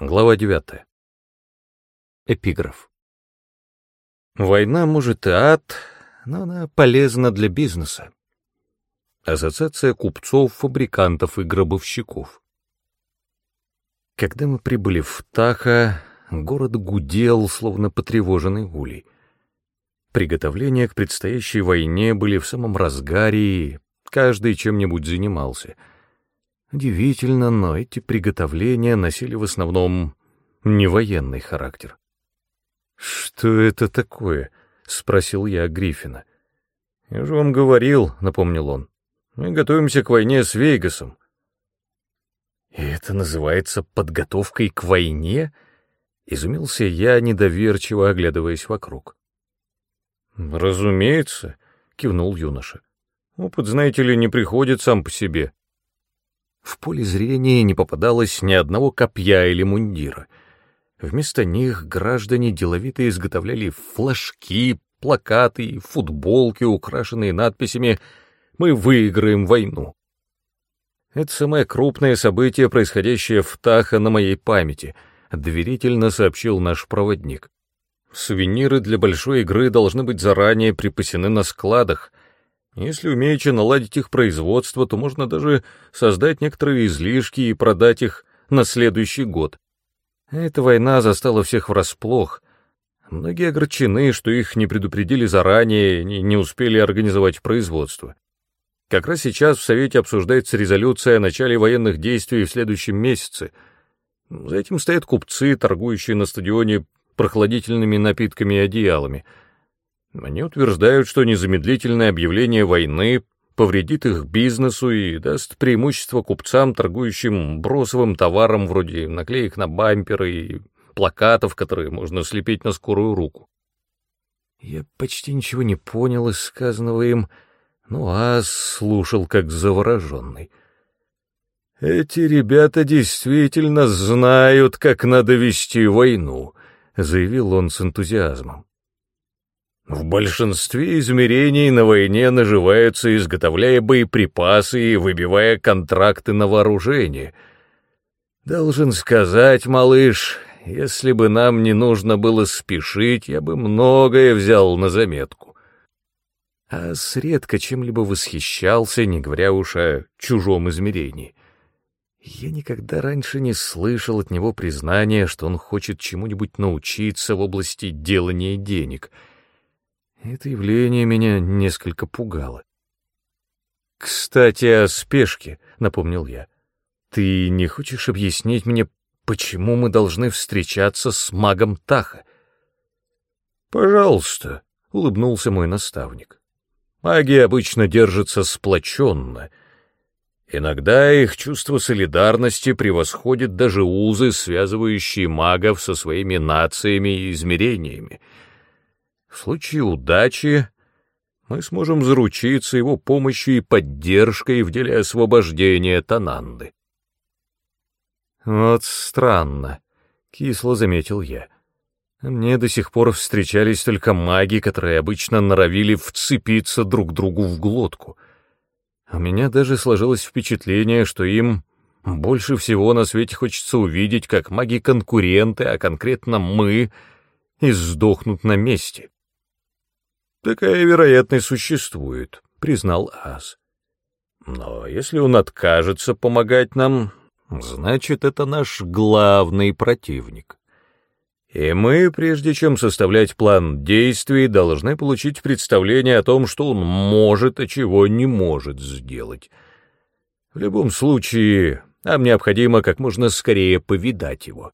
Глава 9. Эпиграф. Война, может, и ад, но она полезна для бизнеса. Ассоциация купцов, фабрикантов и гробовщиков. Когда мы прибыли в Таха, город гудел, словно потревоженный улей. Приготовления к предстоящей войне были в самом разгаре, и каждый чем-нибудь занимался — Удивительно, но эти приготовления носили в основном не военный характер. «Что это такое?» — спросил я Гриффина. «Я же вам говорил», — напомнил он. «Мы готовимся к войне с Вейгасом». «И это называется подготовкой к войне?» — изумился я, недоверчиво оглядываясь вокруг. «Разумеется», — кивнул юноша. «Опыт, знаете ли, не приходит сам по себе. В поле зрения не попадалось ни одного копья или мундира. Вместо них граждане деловито изготовляли флажки, плакаты, футболки, украшенные надписями «Мы выиграем войну». Это самое крупное событие, происходящее в Таха на моей памяти, доверительно сообщил наш проводник. Сувениры для большой игры должны быть заранее припасены на складах, если умеючи наладить их производство, то можно даже создать некоторые излишки и продать их на следующий год. Эта война застала всех врасплох. Многие огорчены, что их не предупредили заранее и не успели организовать производство. Как раз сейчас в Совете обсуждается резолюция о начале военных действий в следующем месяце. За этим стоят купцы, торгующие на стадионе прохладительными напитками и одеялами — они утверждают, что незамедлительное объявление войны повредит их бизнесу и даст преимущество купцам, торгующим бросовым товаром вроде наклеек на бамперы и плакатов, которые можно слепить на скорую руку. Я почти ничего не понял из сказанного им, ну а слушал как завороженный. «Эти ребята действительно знают, как надо вести войну», — заявил он с энтузиазмом. В большинстве измерений на войне наживаются, изготовляя боеприпасы и выбивая контракты на вооружение. Должен сказать, малыш, если бы нам не нужно было спешить, я бы многое взял на заметку. А редко чем-либо восхищался, не говоря уж о чужом измерении. Я никогда раньше не слышал от него признания, что он хочет чему-нибудь научиться в области делания денег — это явление меня несколько пугало. «Кстати, о спешке», — напомнил я. «Ты не хочешь объяснить мне, почему мы должны встречаться с магом Таха?» «Пожалуйста», — улыбнулся мой наставник. «Маги обычно держатся сплоченно. Иногда их чувство солидарности превосходит даже узы, связывающие магов со своими нациями и измерениями». В случае удачи мы сможем заручиться его помощью и поддержкой в деле освобождения Тананды. Вот странно, — кисло заметил я. Мне до сих пор встречались только маги, которые обычно норовили вцепиться друг другу в глотку. У меня даже сложилось впечатление, что им больше всего на свете хочется увидеть, как маги-конкуренты, а конкретно мы, и сдохнут на месте. Такая вероятность существует, признал Ас. Но если он откажется помогать нам, значит, это наш главный противник. И мы, прежде чем составлять план действий, должны получить представление о том, что он может, а чего не может сделать. В любом случае, нам необходимо как можно скорее повидать его.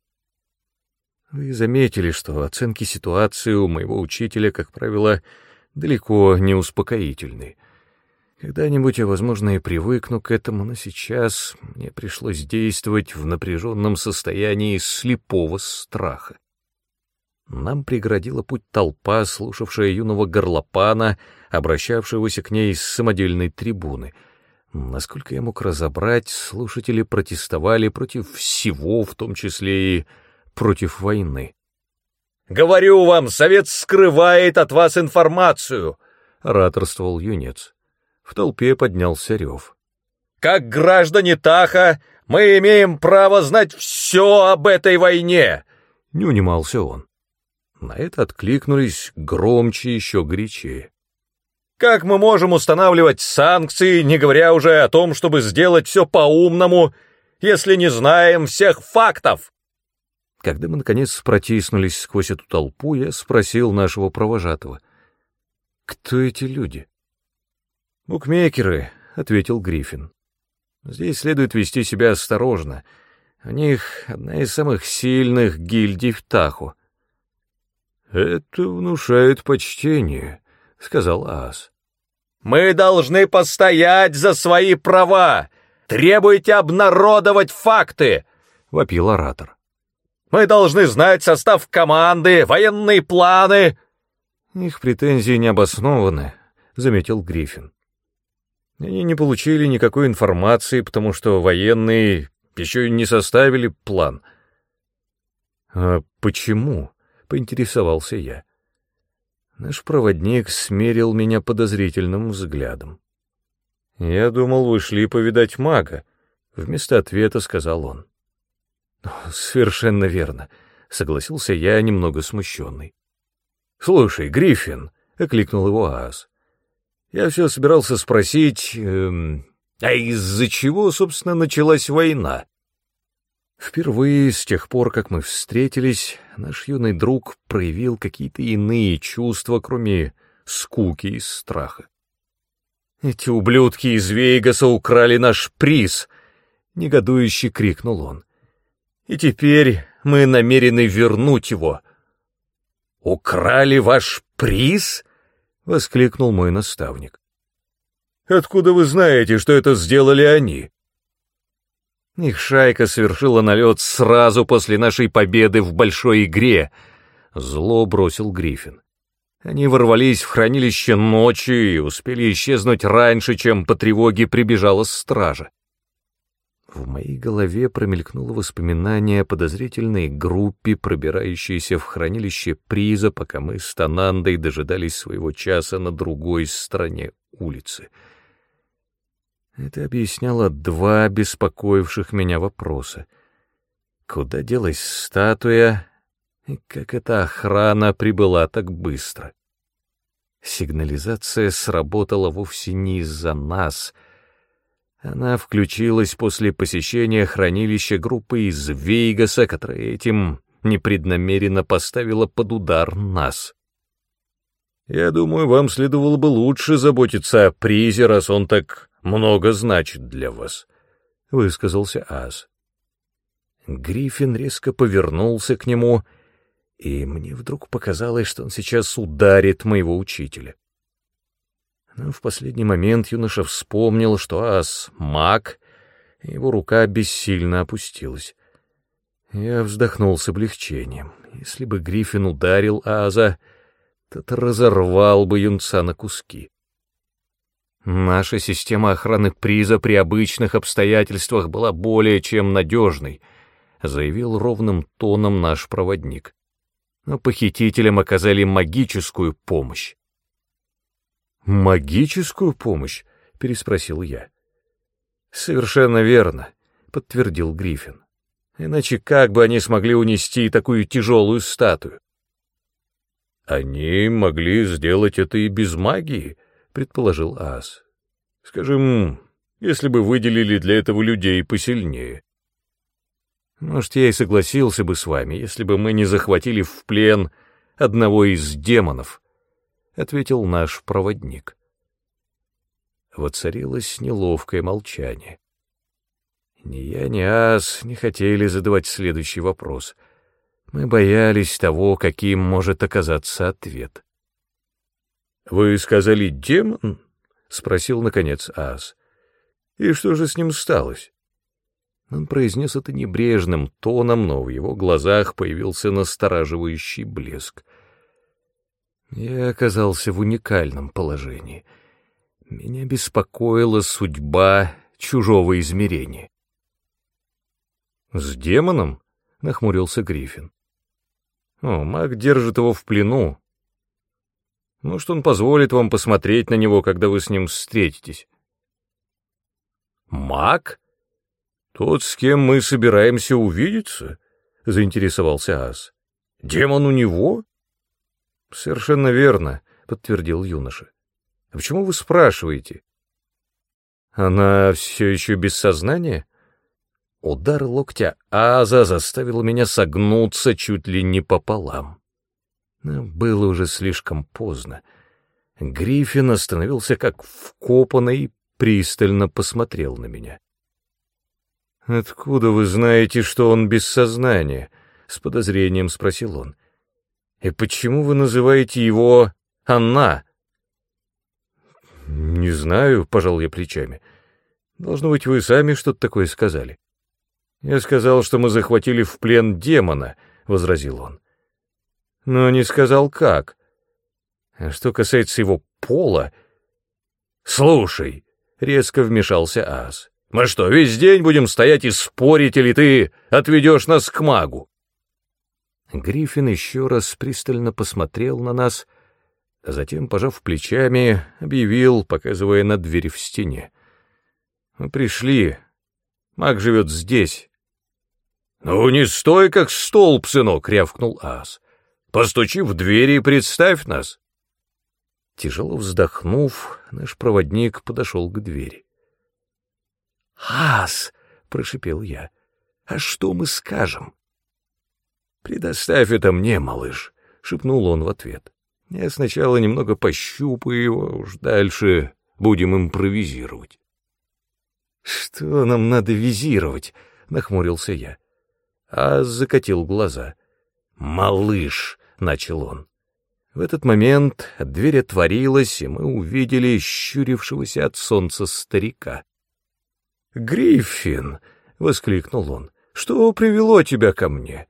Вы заметили, что оценки ситуации у моего учителя, как правило, далеко не успокоительный. Когда-нибудь я, возможно, и привыкну к этому, но сейчас мне пришлось действовать в напряженном состоянии слепого страха. Нам преградила путь толпа, слушавшая юного горлопана, обращавшегося к ней с самодельной трибуны. Насколько я мог разобрать, слушатели протестовали против всего, в том числе и против войны. Говорю вам, совет скрывает от вас информацию, — ораторствовал юнец. В толпе поднялся рев. Как граждане Таха, Мы имеем право знать все об этой войне!» Не унимался он. На это откликнулись громче еще горячее. «Как мы можем устанавливать санкции, не говоря уже о том, чтобы сделать все по-умному, если не знаем всех фактов?» Когда мы, наконец, протиснулись сквозь эту толпу, я спросил нашего провожатого. «Кто эти люди?» «Букмекеры», — ответил Гриффин. «Здесь следует вести себя осторожно. У них одна из самых сильных гильдий в Таху». «Это внушает почтение», — сказал Ас. «Мы должны постоять за свои права! Требуйте обнародовать факты!» — вопил оратор. Мы должны знать состав команды, военные планы. Их претензии не обоснованы, заметил Гриффин. Они не получили никакой информации, потому что военные еще не составили план. А почему? поинтересовался я. Наш проводник смерил меня подозрительным взглядом. Я думал, вы шли повидать мага, вместо ответа сказал он. «Совершенно верно», — согласился я, немного смущенный. «Слушай, Гриффин», — окликнул его Аас, — «я все собирался спросить, эм, а из-за чего, собственно, началась война?» Впервые с тех пор, как мы встретились, наш юный друг проявил какие-то иные чувства, кроме скуки и страха. «Эти ублюдки из Вейгаса украли наш приз!» — негодующе крикнул он и теперь мы намерены вернуть его». «Украли ваш приз?» — воскликнул мой наставник. «Откуда вы знаете, что это сделали они?» Их шайка совершила налет сразу после нашей победы в большой игре, — зло бросил Гриффин. Они ворвались в хранилище ночью и успели исчезнуть раньше, чем по тревоге прибежала стража. В моей голове промелькнуло воспоминание о подозрительной группе, пробирающейся в хранилище приза, пока мы с Танандой дожидались своего часа на другой стороне улицы. Это объясняло два беспокоивших меня вопроса. Куда делась статуя, и как эта охрана прибыла так быстро? Сигнализация сработала вовсе не из-за нас — она включилась после посещения хранилища группы из Вейгаса, которая этим непреднамеренно поставила под удар нас. Я думаю, вам следовало бы лучше заботиться о призе, раз он так много значит для вас, — высказался Аз. Гриффин резко повернулся к нему, и мне вдруг показалось, что он сейчас ударит моего учителя. Но в последний момент юноша вспомнил, что ас — маг, и его рука бессильно опустилась. Я вздохнул с облегчением. Если бы Гриффин ударил Аза, тот разорвал бы юнца на куски. Наша система охраны приза при обычных обстоятельствах была более чем надежной, заявил ровным тоном наш проводник. Но похитителям оказали магическую помощь. «Магическую помощь?» — переспросил я. «Совершенно верно», — подтвердил Гриффин. «Иначе как бы они смогли унести такую тяжелую статую?» «Они могли сделать это и без магии», — предположил Ас. «Скажем, если бы выделили для этого людей посильнее». «Может, я и согласился бы с вами, если бы мы не захватили в плен одного из демонов», — ответил наш проводник. Воцарилось неловкое молчание. Ни я, ни Ас не хотели задавать следующий вопрос. Мы боялись того, каким может оказаться ответ. «Вы сказали демон?» — спросил, наконец, Ас. «И что же с ним сталось?» Он произнес это небрежным тоном, но в его глазах появился настораживающий блеск. Я оказался в уникальном положении. Меня беспокоила судьба чужого измерения. «С демоном?» — нахмурился Гриффин. «О, маг держит его в плену. Может, он позволит вам посмотреть на него, когда вы с ним встретитесь?» «Маг? Тот, с кем мы собираемся увидеться? Заинтересовался Ас. Демон у него? Совершенно верно, подтвердил юноша. А почему вы спрашиваете? Она все еще без сознания? Удар локтя Аза заставил меня согнуться чуть ли не пополам. Но было уже слишком поздно. Гриффин остановился как вкопанный и пристально посмотрел на меня. «Откуда вы знаете, что он без сознания?» — с подозрением спросил он. «И почему вы называете его «она»?» «Не знаю», — пожал я плечами. «Должно быть, вы сами что-то такое сказали». «Я сказал, что мы захватили в плен демона», — возразил он. «Но не сказал, как». А что касается его пола... «Слушай», — резко вмешался Ас, — «мы что, весь день будем стоять и спорить, или ты отведешь нас к магу?» Гриффин еще раз пристально посмотрел на нас, а затем, пожав плечами, объявил, показывая на дверь в стене. «Мы пришли. Маг живет здесь». «Ну, не стой, как столб, сынок!» — рявкнул Ас. «Постучи в дверь и представь нас!» Тяжело вздохнув, наш проводник подошел к двери. «Ас!» — прошипел я. «А что мы скажем?» «Предоставь это мне, малыш», — шепнул он в ответ. «Я сначала немного пощупаю его, уж дальше будем импровизировать». «Что нам надо визировать?» — нахмурился я. А закатил глаза. «Малыш!» — начал он. В этот момент дверь отворилась, и мы увидели щурившегося от солнца старика. «Гриффин!» — воскликнул он. «Что привело тебя ко мне?»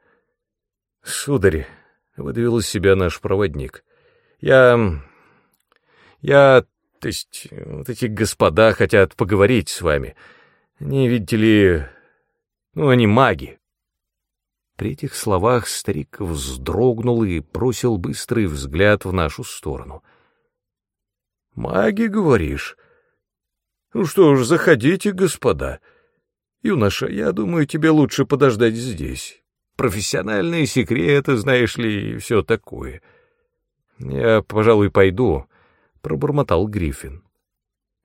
«Сударь», — выдавил из себя наш проводник, — «я... я... то есть вот эти господа хотят поговорить с вами. Они, видите ли... ну, они маги». При этих словах старик вздрогнул и бросил быстрый взгляд в нашу сторону. «Маги, говоришь? Ну что ж, заходите, господа. Юноша, я думаю, тебе лучше подождать здесь. Профессиональные секреты, знаешь ли, и все такое. Я, пожалуй, пойду», — пробормотал Гриффин.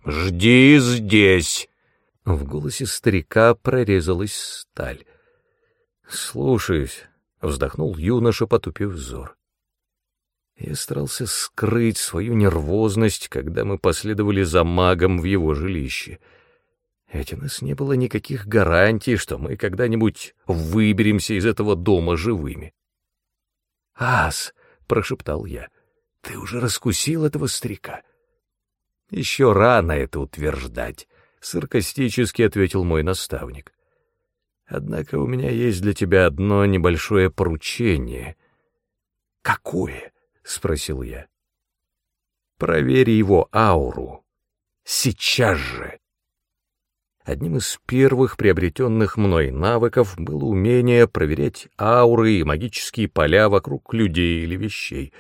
«Жди здесь!» В голосе старика прорезалась сталь. «Слушаюсь», — вздохнул юноша, потупив взор. Я старался скрыть свою нервозность, когда мы последовали за магом в его жилище. Ведь у нас не было никаких гарантий, что мы когда-нибудь выберемся из этого дома живыми. «Ас!» — прошептал я. «Ты уже раскусил этого старика?» «Еще рано это утверждать», — саркастически ответил мой наставник. Однако у меня есть для тебя одно небольшое поручение. Какое? спросил я. Проверь его ауру. Сейчас же. Одним из первых приобретенных мной навыков было умение проверять ауры и магические поля вокруг людей или вещей.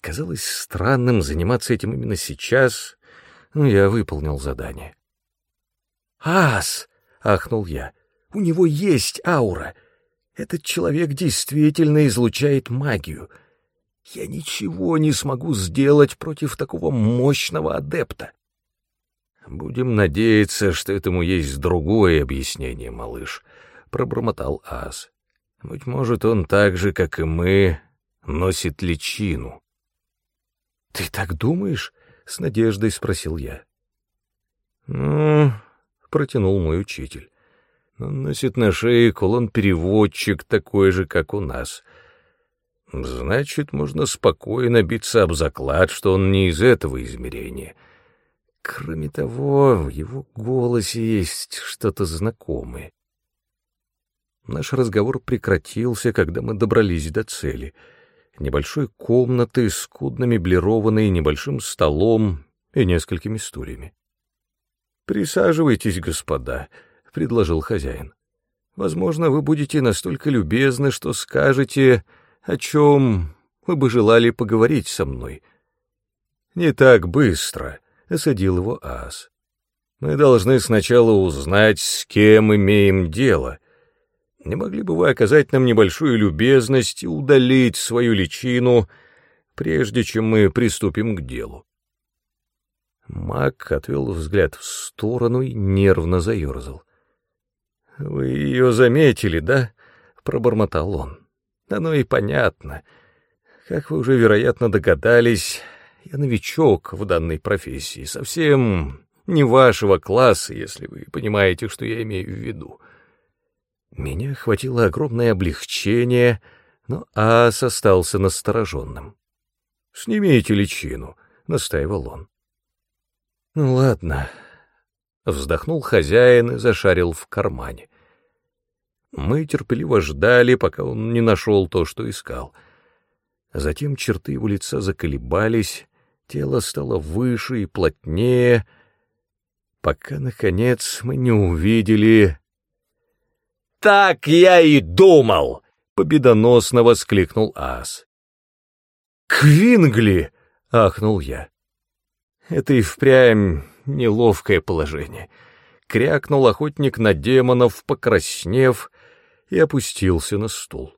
Казалось странным заниматься этим именно сейчас, но я выполнил задание. «Ас!» — ахнул я. У него есть аура. Этот человек действительно излучает магию. Я ничего не смогу сделать против такого мощного адепта. Будем надеяться, что этому есть другое объяснение, малыш, пробормотал Ас. Быть может, он так же, как и мы, носит личину. Ты так думаешь? с надеждой спросил я. Ну, протянул мой учитель. Он носит на шее кулон-переводчик, такой же, как у нас. Значит, можно спокойно биться об заклад, что он не из этого измерения. Кроме того, в его голосе есть что-то знакомое. Наш разговор прекратился, когда мы добрались до цели. Небольшой комнаты, скудно меблированной небольшим столом и несколькими стульями. «Присаживайтесь, господа», — предложил хозяин. «Возможно, вы будете настолько любезны, что скажете, о чем вы бы желали поговорить со мной». «Не так быстро», — осадил его ас. Мы должны сначала узнать, с кем имеем дело. Не могли бы вы оказать нам небольшую любезность и удалить свою личину, прежде чем мы приступим к делу?» Мак отвел взгляд в сторону и нервно заерзал. «Вы ее заметили, да?» — пробормотал он. «Оно и понятно. Как вы уже, вероятно, догадались, я новичок в данной профессии, совсем не вашего класса, если вы понимаете, что я имею в виду. Меня охватило огромное облегчение, но Ас остался настороженным. «Снимите личину», — настаивал он. «Ну ладно», — вздохнул хозяин и зашарил в кармане. Мы терпеливо ждали, пока он не нашел то, что искал. Затем черты его лица заколебались, тело стало выше и плотнее, пока, наконец, мы не увидели... «Так я и думал!» — победоносно воскликнул Ас. «Квингли!» — ахнул я. Это и впрямь неловкое положение. Крякнул охотник на демонов, покраснев, и опустился на стул.